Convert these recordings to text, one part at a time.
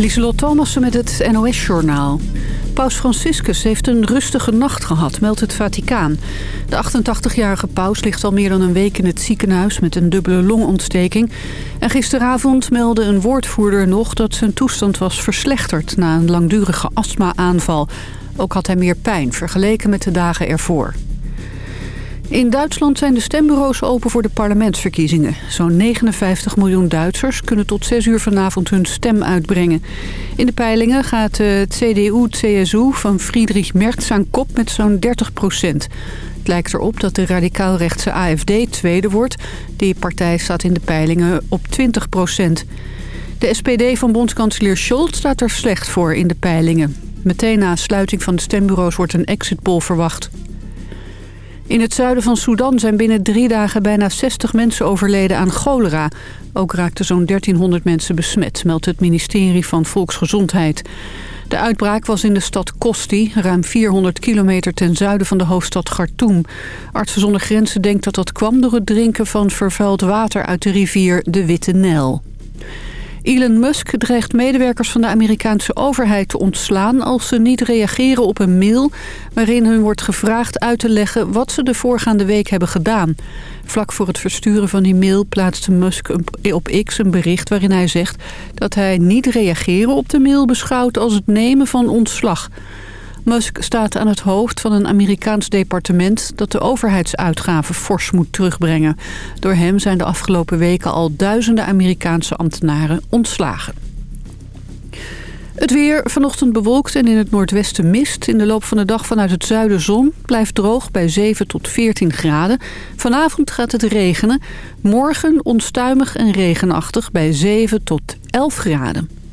Lieselot Thomassen met het NOS-journaal. Paus Franciscus heeft een rustige nacht gehad, meldt het Vaticaan. De 88-jarige paus ligt al meer dan een week in het ziekenhuis... met een dubbele longontsteking. En gisteravond meldde een woordvoerder nog dat zijn toestand was verslechterd... na een langdurige astma-aanval. Ook had hij meer pijn, vergeleken met de dagen ervoor. In Duitsland zijn de stembureaus open voor de parlementsverkiezingen. Zo'n 59 miljoen Duitsers kunnen tot 6 uur vanavond hun stem uitbrengen. In de peilingen gaat de CDU-CSU van Friedrich Merz aan kop met zo'n 30 procent. Het lijkt erop dat de radicaalrechtse AFD tweede wordt. Die partij staat in de peilingen op 20 procent. De SPD van bondskanselier Scholz staat er slecht voor in de peilingen. Meteen na sluiting van de stembureaus wordt een exit poll verwacht. In het zuiden van Sudan zijn binnen drie dagen bijna 60 mensen overleden aan cholera. Ook raakten zo'n 1300 mensen besmet, meldt het ministerie van Volksgezondheid. De uitbraak was in de stad Kosti, ruim 400 kilometer ten zuiden van de hoofdstad Khartoum. Artsen zonder Grenzen denkt dat dat kwam door het drinken van vervuild water uit de rivier de Witte Nijl. Elon Musk dreigt medewerkers van de Amerikaanse overheid te ontslaan... als ze niet reageren op een mail waarin hun wordt gevraagd uit te leggen... wat ze de voorgaande week hebben gedaan. Vlak voor het versturen van die mail plaatste Musk op X een bericht... waarin hij zegt dat hij niet reageren op de mail beschouwt als het nemen van ontslag... Musk staat aan het hoofd van een Amerikaans departement... dat de overheidsuitgaven fors moet terugbrengen. Door hem zijn de afgelopen weken al duizenden Amerikaanse ambtenaren ontslagen. Het weer vanochtend bewolkt en in het noordwesten mist. In de loop van de dag vanuit het zuiden zon. Blijft droog bij 7 tot 14 graden. Vanavond gaat het regenen. Morgen onstuimig en regenachtig bij 7 tot 11 graden.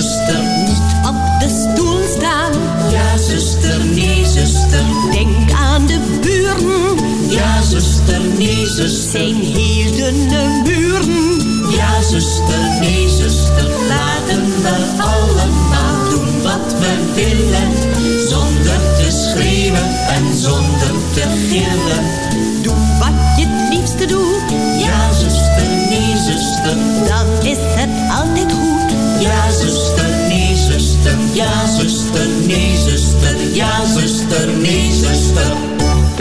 zuster. Niet op de stoel staan. Ja, zuster, nee, zuster. Denk aan de buren. Ja, zuster, nee, zuster. Zijn hielden buren. Ja, zuster, nee, zuster.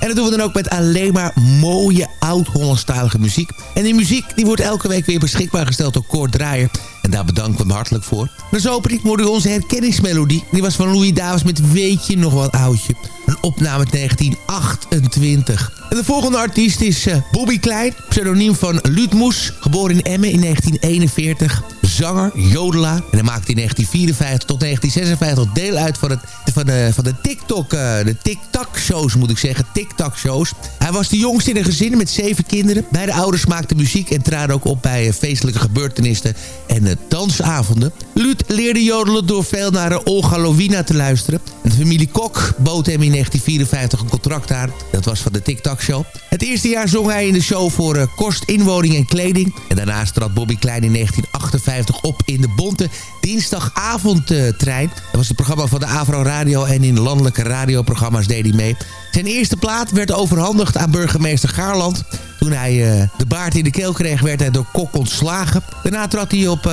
En dat doen we dan ook met alleen maar mooie oud-Hollandstalige muziek. En die muziek die wordt elke week weer beschikbaar gesteld door Kort Draaier. En daar bedanken we hem hartelijk voor. Maar zo opening hoorde u onze herkenningsmelodie. Die was van Louis Davis met Weet je nog wat oudje. Een opname uit 1928. En de volgende artiest is eh, Bobby Klein, pseudoniem van Luut Moes. Geboren in Emmen in 1941. Zanger, jodelaar. En hij maakte in 1954 tot 1956 deel uit van, het, van de, van de TikTok, eh, de TikTok-shows moet ik zeggen. TikTok-shows. Hij was de jongste in een gezin met zeven kinderen. Beide ouders maakten muziek en traden ook op bij eh, feestelijke gebeurtenissen en eh, dansavonden. Luut leerde jodelen door veel naar eh, Olga Lovina te luisteren. En de familie Kok bood hem in 1954 een contract aan. Dat was van de TikTok-show. Het eerste jaar zong hij in de show voor eh, kost, inwoning en kleding. En daarnaast trad Bobby Klein in 1958 op in de Bonte Dinsdagavondtrein. Dat was het programma van de Avro Radio en in landelijke radioprogramma's deed hij mee. Zijn eerste plaat werd overhandigd aan burgemeester Gaarland. Toen hij uh, de baard in de keel kreeg, werd hij door Kok ontslagen. Daarna trad hij op uh,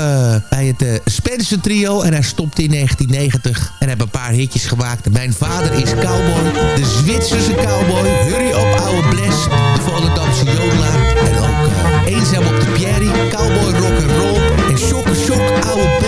bij het uh, Spencer Trio en hij stopte in 1990. En heeft een paar hitjes gemaakt. Mijn vader is cowboy, de Zwitserse cowboy, Hurry op oude bles, de Volendamse jodelaar. En ook Eenzaam op de Pierry, cowboy rock Oh.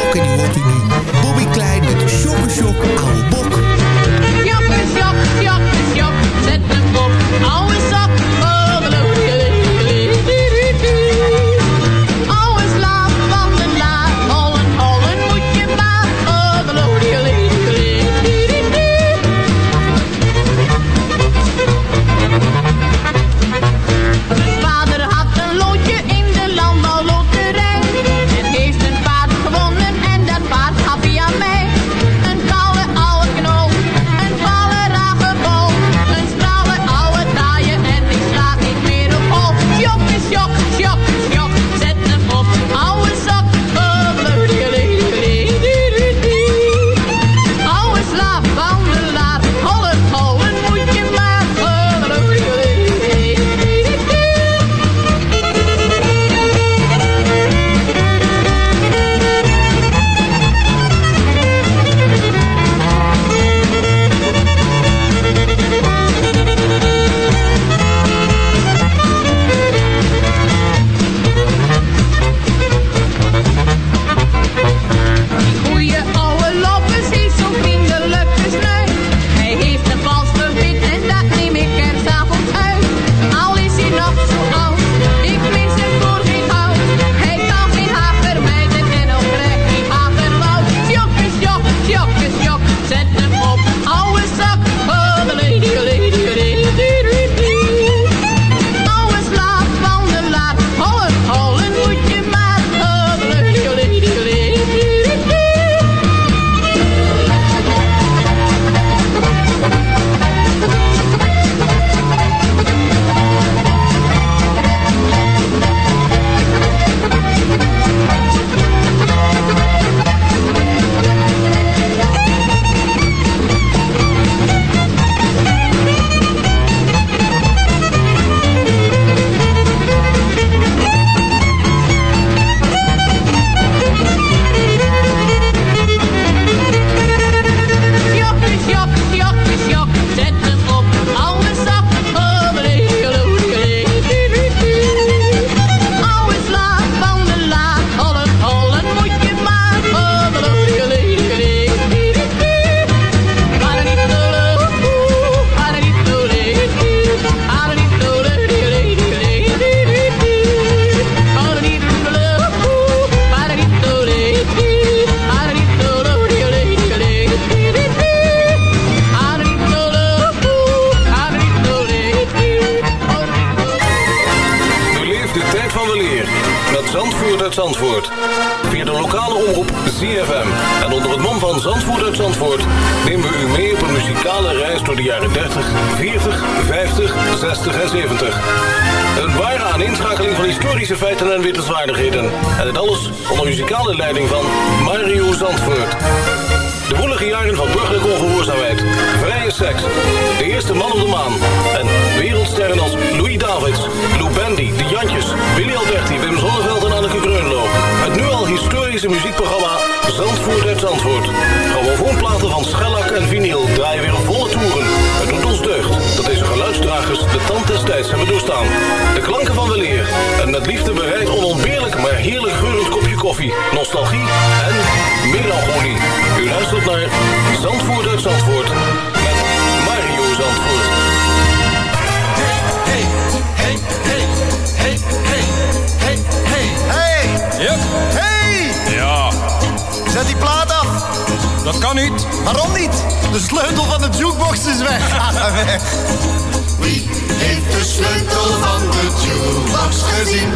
Wie heeft de sleutel van de jukebox gezien?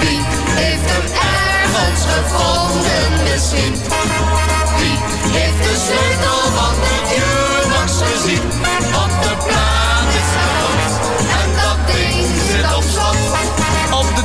Wie heeft hem ergens gevonden misschien? Wie heeft de sleutel van de jukebox gezien?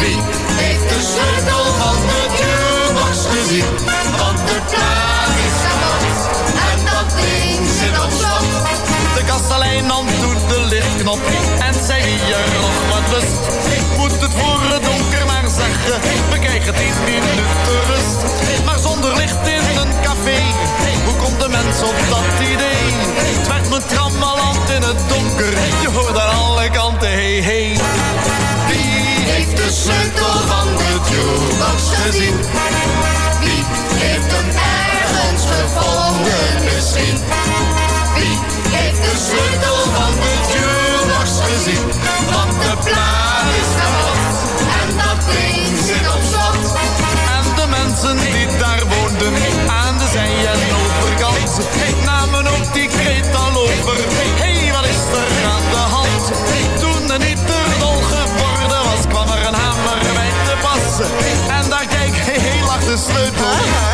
Wie heeft de sleutel van de jukebox gezien? Want de plaat is kapot en dat ding zit op slot. De kastelein toen de lichtknop en zei wie er nog wat lust. Moet het voor het donker maar zeggen, we krijgen tien minuten rust. Maar zonder licht in een café, hoe komt de mens op dat idee? Het werd me trammeland in het donker, je hoort aan alle kanten hey hey. Heeft de sleutel van de jukebox gezien? Wie heeft hem ergens gevonden misschien? Wie heeft de sleutel van de jukebox gezien? Want de plaat is kapot en dat ding zit op slot. En de mensen die daar woonden,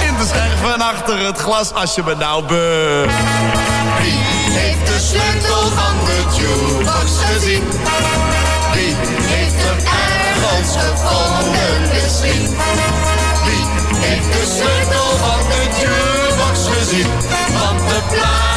in de scherven achter het glas, als je me nou be... Wie heeft de sleutel van de jukebox gezien? Wie heeft hem ergens gevonden misschien? Wie heeft de sleutel van de jukebox gezien? Want de plaat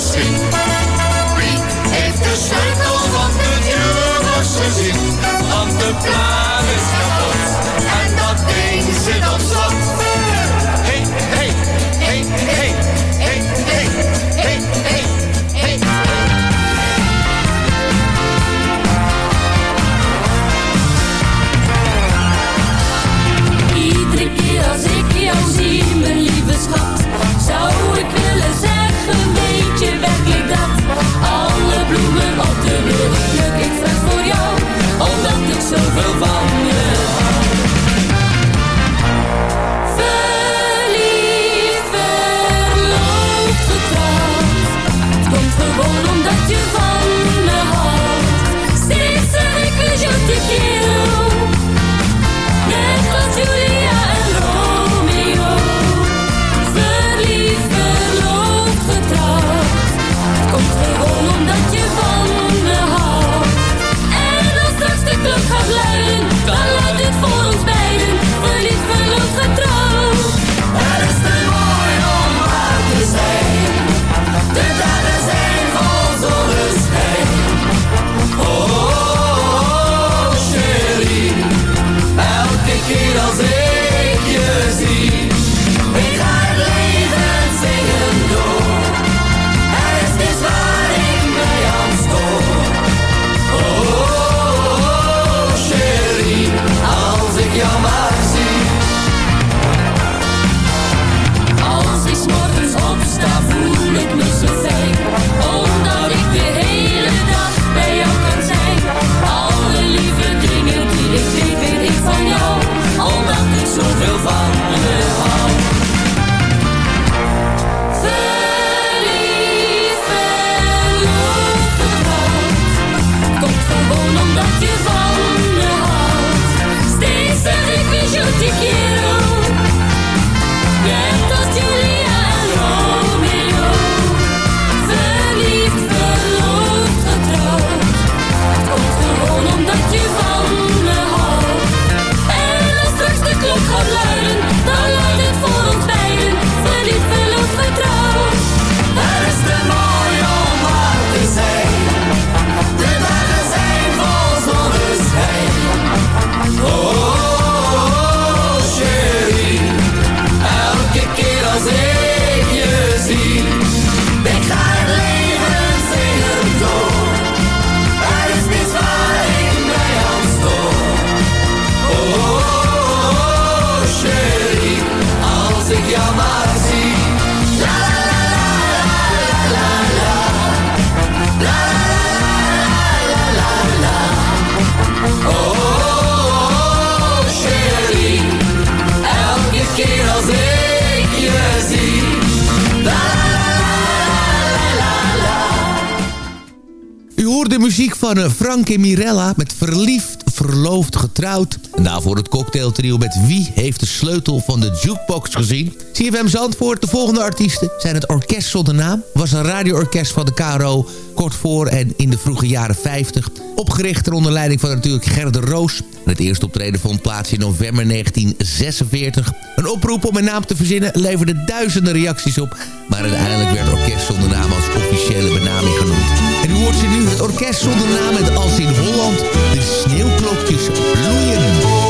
Wie heeft de sleutel van de jukebox gezien? Want de plaat is kapot en dat ding zit op slot. move on. Van Frank Mirella met Verliefd, Verloofd, Getrouwd. En daarvoor het cocktailtrio met Wie heeft de sleutel van de jukebox gezien? CFM Zandvoort, de volgende artiesten zijn het Orkest Zonder Naam. Was een radioorkest van de KRO kort voor en in de vroege jaren 50. Opgericht onder leiding van natuurlijk Gerde Roos. Het eerste optreden vond plaats in november 1946. Een oproep om een naam te verzinnen leverde duizenden reacties op. Maar uiteindelijk werd Orkest Zonder Naam als officiële benaming genoemd. En u hoort ze nu, het Orkest Zonder Naam met Als in Holland de sneeuwklokjes bloeien.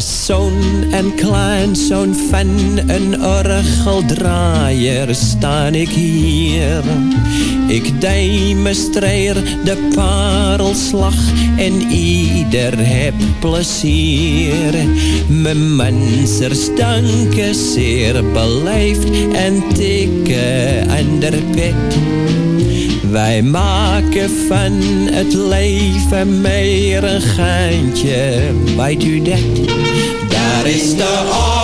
Zoon en kleinzoon van een orgeldraaier staan ik hier. Ik demonstreer de parelslag en ieder heb plezier. Mijn mensers danken zeer beleefd en tikken aan de pet. Wij maken van het leven meer een geintje, weet u dat? Daar is de orgelman,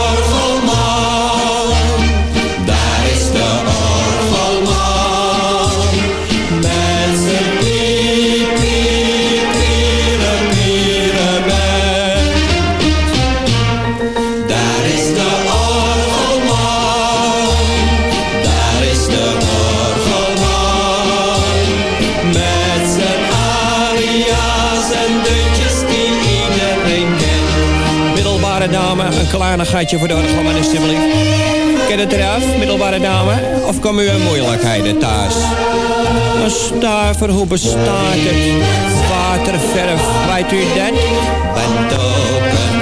een kleinigheidje voor de orgelman alsjeblieft. Ken het eraf, middelbare dame? Of komen u in moeilijkheden thuis? Een stuiver, hoe bestaat het? Waterverf, weet u dat? Want ook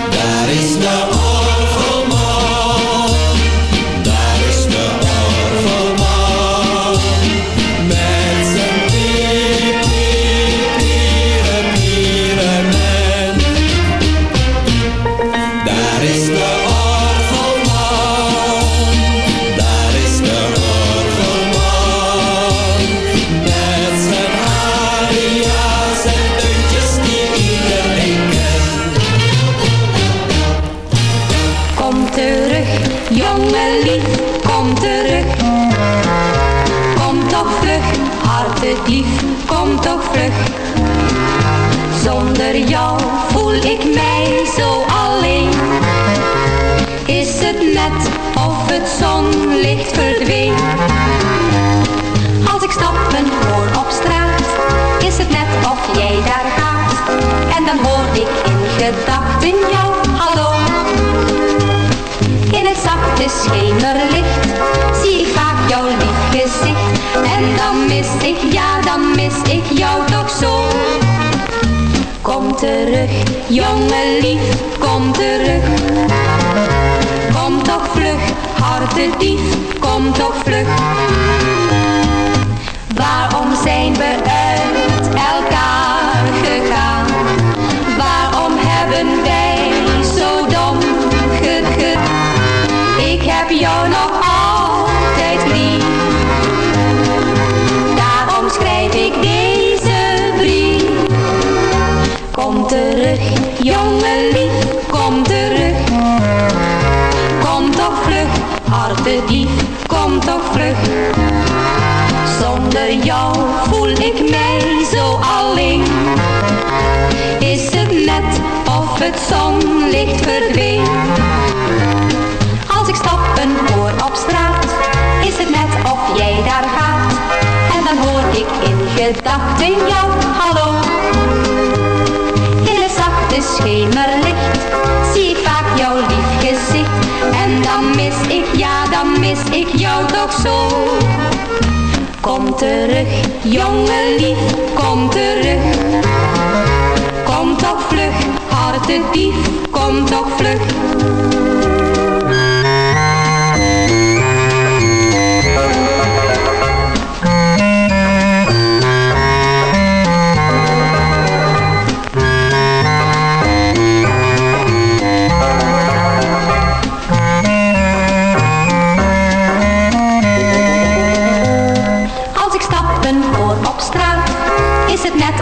Daar is mis ik, ja dan mis ik jou toch zo. Kom terug, jongen lief, kom terug. Kom toch vlug, hartedief, kom toch vlug. Waarom zijn we uit elkaar gegaan? Waarom hebben wij zo dom geget? Ik heb jou toch vlug, hartedief, kom toch vlug. Zonder jou voel ik mij zo alleen. Is het net of het zonlicht verdween? Als ik stappen hoor op straat, is het net of jij daar gaat. En dan hoor ik in gedachten jou, hallo. Schemerlicht zie vaak jouw lief gezicht. En dan mis ik, ja dan mis ik jou toch zo. Kom terug, jongen lief, kom terug. Kom toch vlug, hartedief, kom toch vlug.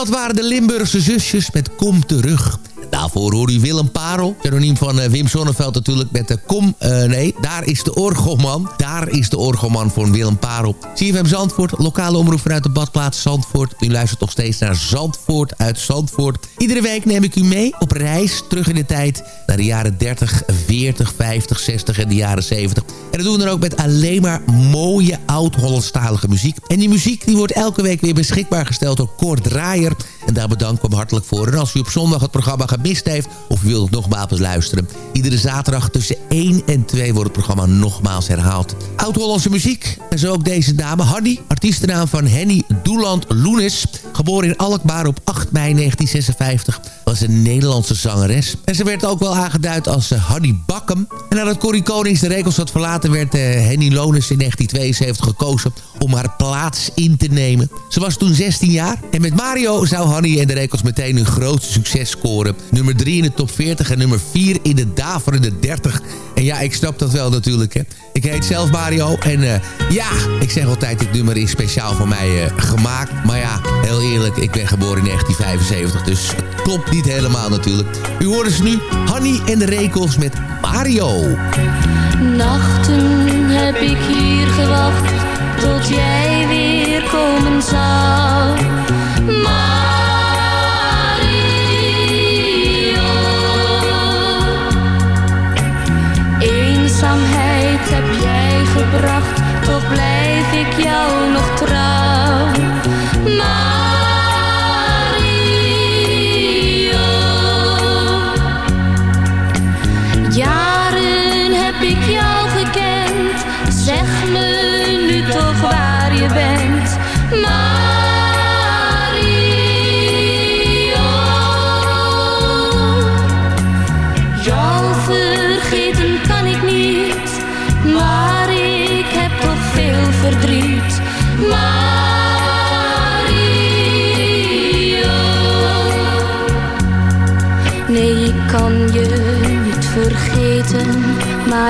dat waren de Limburgse zusjes met Kom Terug. Daarvoor hoor u Willem Parel, pseudoniem van eh, Wim Sonneveld natuurlijk met de Kom... eh, nee, daar is de orgelman. Daar is de orgelman van Willem Parel. CFM Zandvoort, lokale omroep vanuit de badplaats Zandvoort. U luistert nog steeds naar Zandvoort uit Zandvoort. Iedere week neem ik u mee op reis terug in de tijd... naar de jaren 30, 40, 50, 60 en de jaren 70. En dat doen we dan ook met alleen maar mooie oud-Hollandstalige muziek. En die muziek die wordt elke week weer beschikbaar gesteld door Kort Draaier... En daar bedank ik hem hartelijk voor. En als u op zondag het programma heeft... of u wilt het nogmaals luisteren... iedere zaterdag tussen 1 en 2 wordt het programma nogmaals herhaald. Oud-Hollandse muziek. En zo ook deze dame, Hanny. Artiestennaam van Henny Doeland Loenis. Geboren in Alkmaar op 8 mei 1956. Was een Nederlandse zangeres. En ze werd ook wel aangeduid als uh, Hanny Bakkum. En nadat Corrie Konings de regels had verlaten... werd uh, Henny Loenis in 1972 gekozen om haar plaats in te nemen. Ze was toen 16 jaar. En met Mario zou Hanny en de Rekels meteen hun grootste succes scoren. Nummer 3 in de top 40 en nummer 4 in de daverende 30. En ja, ik snap dat wel natuurlijk. Hè. Ik heet zelf Mario en uh, ja, ik zeg altijd dit nummer is speciaal voor mij uh, gemaakt. Maar ja, heel eerlijk, ik ben geboren in 1975, dus het klopt niet helemaal natuurlijk. U hoort dus nu Hanny en de Rekels met Mario. Nachten heb ik hier gewacht tot jij weer komen zou.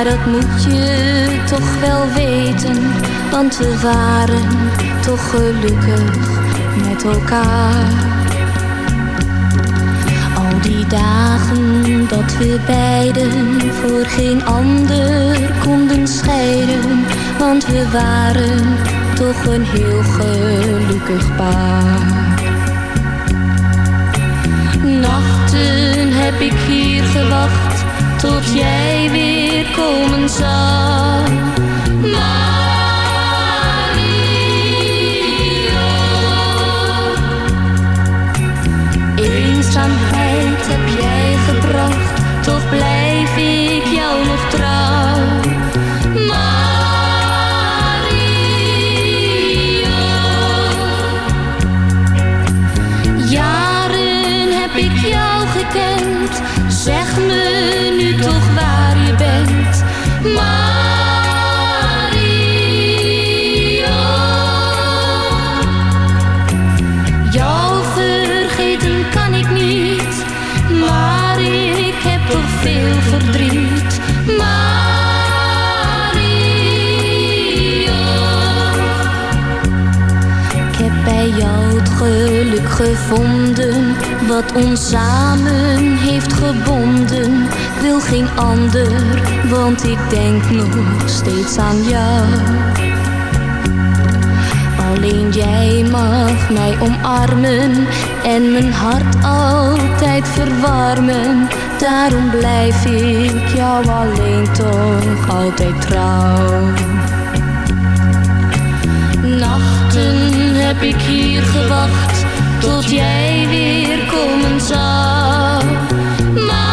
Maar dat moet je toch wel weten. Want we waren toch gelukkig met elkaar. Al die dagen dat we beiden voor geen ander konden scheiden. Want we waren toch een heel gelukkig paar. Nachten heb ik hier gewacht tot jij weer komen. Mario. Wat ons samen heeft gebonden. Wil geen ander, want ik denk nog steeds aan jou. Alleen jij mag mij omarmen en mijn hart altijd verwarmen. Daarom blijf ik jou alleen toch altijd trouw. Nachten heb ik hier gewacht tot jij weer komen zou. Mario.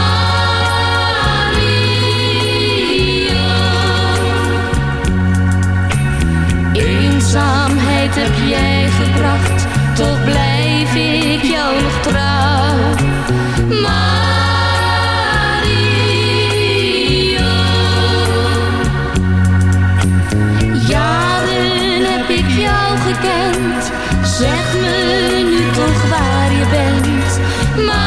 Eenzaamheid heb jij gebracht, toch blijf ik jou nog trouw. Mario. Jou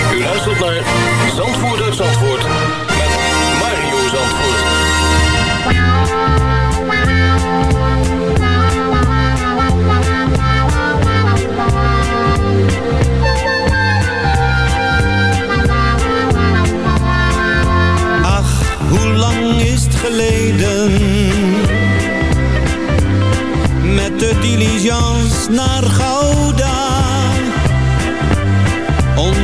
U luistert naar Zandvoort uit Zandvoort met Mario Zandvoort. Ach, hoe lang is het geleden Met de diligence naar Gouda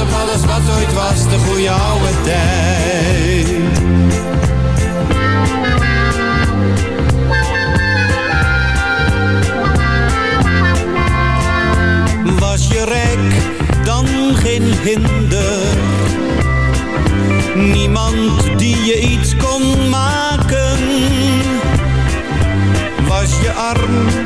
Op alles wat ooit was, de goede oude tijd. Was je rijk, dan geen hinder. Niemand die je iets kon maken. Was je arm,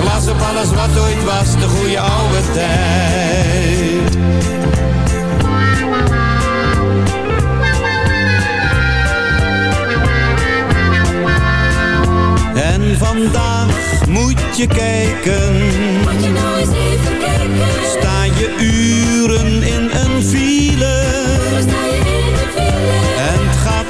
Glas op alles wat ooit was, de goede oude tijd. En vandaag moet je kijken. Moet je nou eens even kijken. Sta je uren in een file. Sta je in de file. En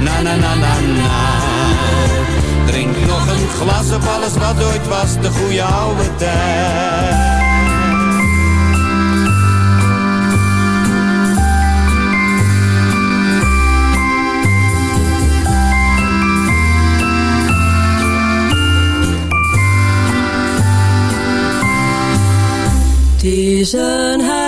Na na na na na. Drink nog een glas op alles wat ooit was, de goede oude tijd. Het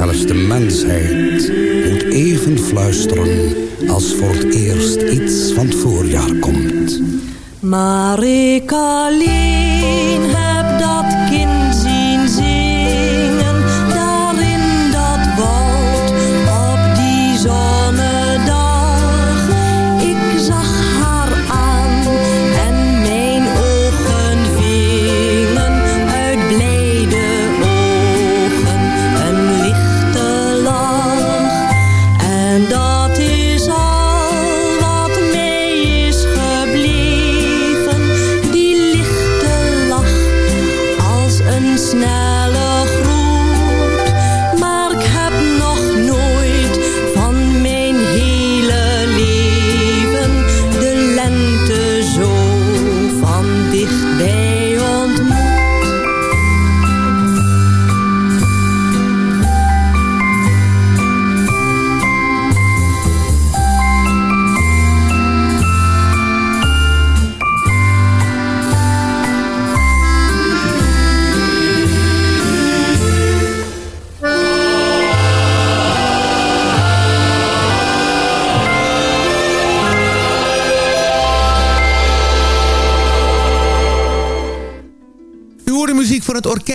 zelfs de mensheid moet even fluisteren als voor het eerst iets van het voorjaar komt. Maar ik alleen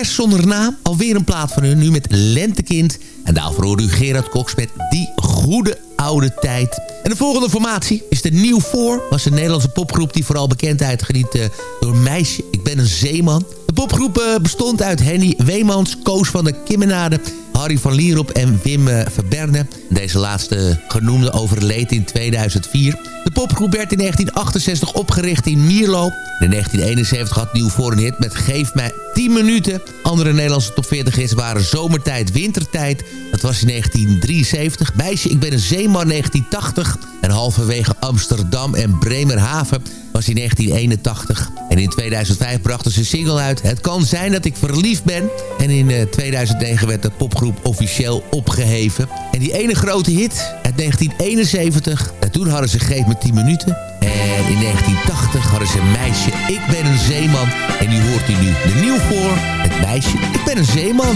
Zonder Naam. Alweer een plaat van hun, nu met Lentekind. En daarvoor hoorde u Gerard Cox met Die Goede Oude Tijd. En de volgende formatie is de Nieuw Voor. was een Nederlandse popgroep die vooral bekendheid geniet eh, door Meisje, ik ben een zeeman. De popgroep eh, bestond uit Henny Weemans, Koos van der Kimmenade... Harry van Lierop en Wim eh, Verberne. Deze laatste genoemde overleed in 2004. De popgroep werd in 1968 opgericht in Mierlo. In 1971 had Nieuw voor een hit met Geef mij 10 minuten. Andere Nederlandse top 40 hits waren Zomertijd, Wintertijd. Dat was in 1973. Meisje, ik ben een zeeman 1980. En halverwege Amsterdam en Bremerhaven was in 1981. En in 2005 brachten ze een single uit. Het kan zijn dat ik verliefd ben. En in eh, 2009 werd de popgroep officieel opgeheven. En die ene grote hit uit 1971. En toen hadden ze Geef me 10 minuten. En in 1980 hadden ze Meisje, ik ben een zeeman. En nu hoort u nu de nieuw voor. Het meisje, ik ben een zeeman.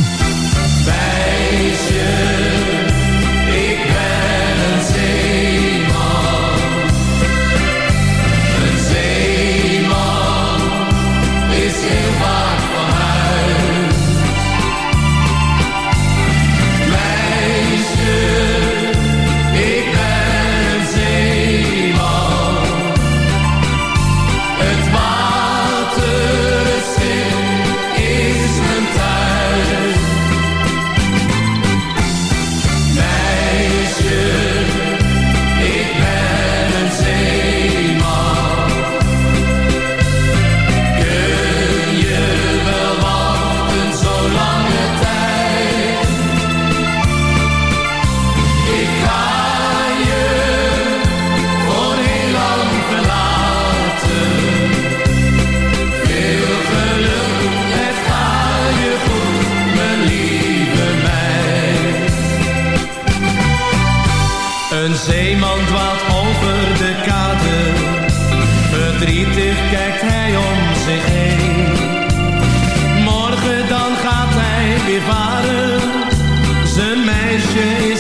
Meisje,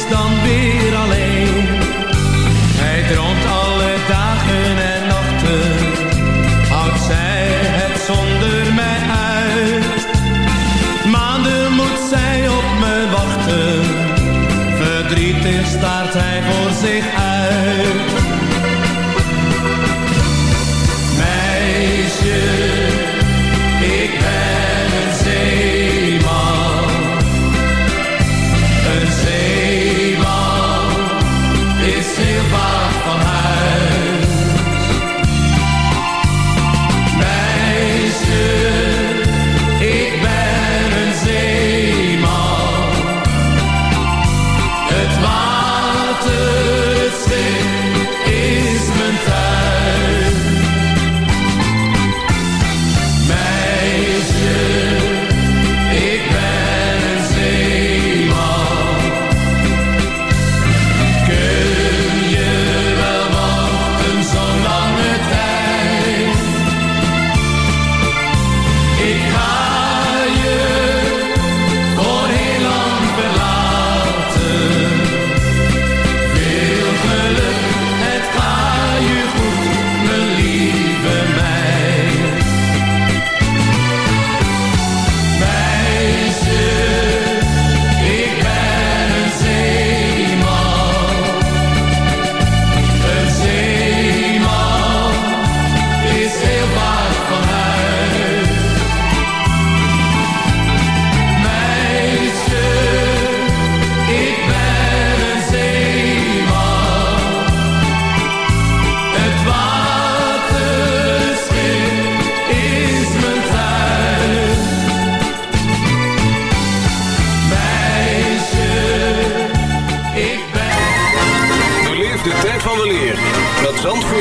dan weer alleen. Hij droomt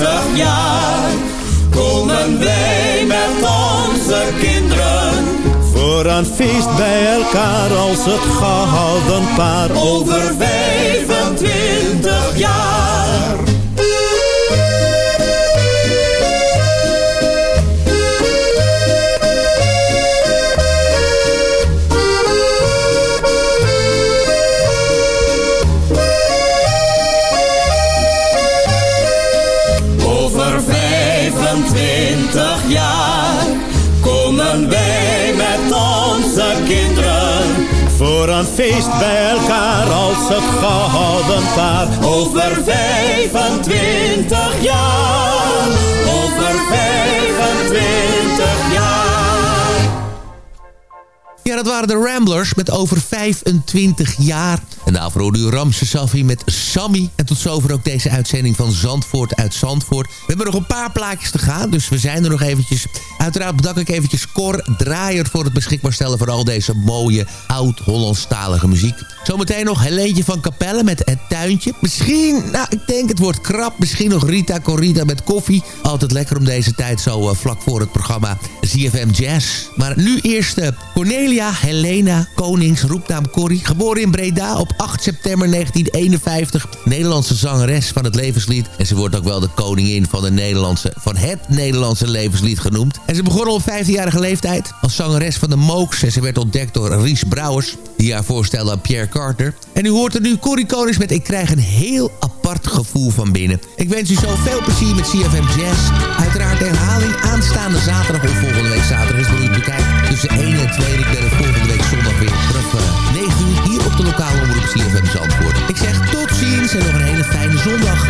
25 jaar komen wij met onze kinderen. Voor een feest bij elkaar als het gehouden paar. Over een feest bij elkaar als het gehouden paar. Over 25 jaar. Over 25 jaar. Ja, dat waren de Ramblers met over 25 jaar. En daarvoor hoorde u Ramse Safi met Sammy. En tot zover ook deze uitzending van Zandvoort uit Zandvoort. We hebben nog een paar plaatjes te gaan, dus we zijn er nog eventjes. Uiteraard bedank ik eventjes Cor Draaier voor het beschikbaar stellen... van al deze mooie, oud-Hollandstalige muziek. Zometeen nog Helentje van Capelle met Het Tuintje. Misschien, nou, ik denk het wordt krap. Misschien nog Rita Corrida met koffie. Altijd lekker om deze tijd zo uh, vlak voor het programma ZFM Jazz. Maar nu eerst uh, Cornelia Helena Konings, roepnaam Corrie. Geboren in Breda op 8 september 1951. Nederlandse zangeres van het levenslied. En ze wordt ook wel de koningin van, de Nederlandse, van het Nederlandse levenslied genoemd. En ze begon op 15-jarige leeftijd als zangeres van de Mooks. En ze werd ontdekt door Ries Brouwers, die haar voorstelde aan Pierre Carter. En u hoort er nu Corrie Konings met Ik krijg een heel apart gevoel van binnen. Ik wens u zo veel plezier met CFM Jazz. Uiteraard herhaling aanstaande zaterdag of volgende week zaterdag is voor u te kijken. Tussen 1 en 2 en ik ben volgende week zondag weer vanaf uh, 9 uur hier op de lokale omroep CFM. Ik zeg tot ziens en nog een hele fijne zondag.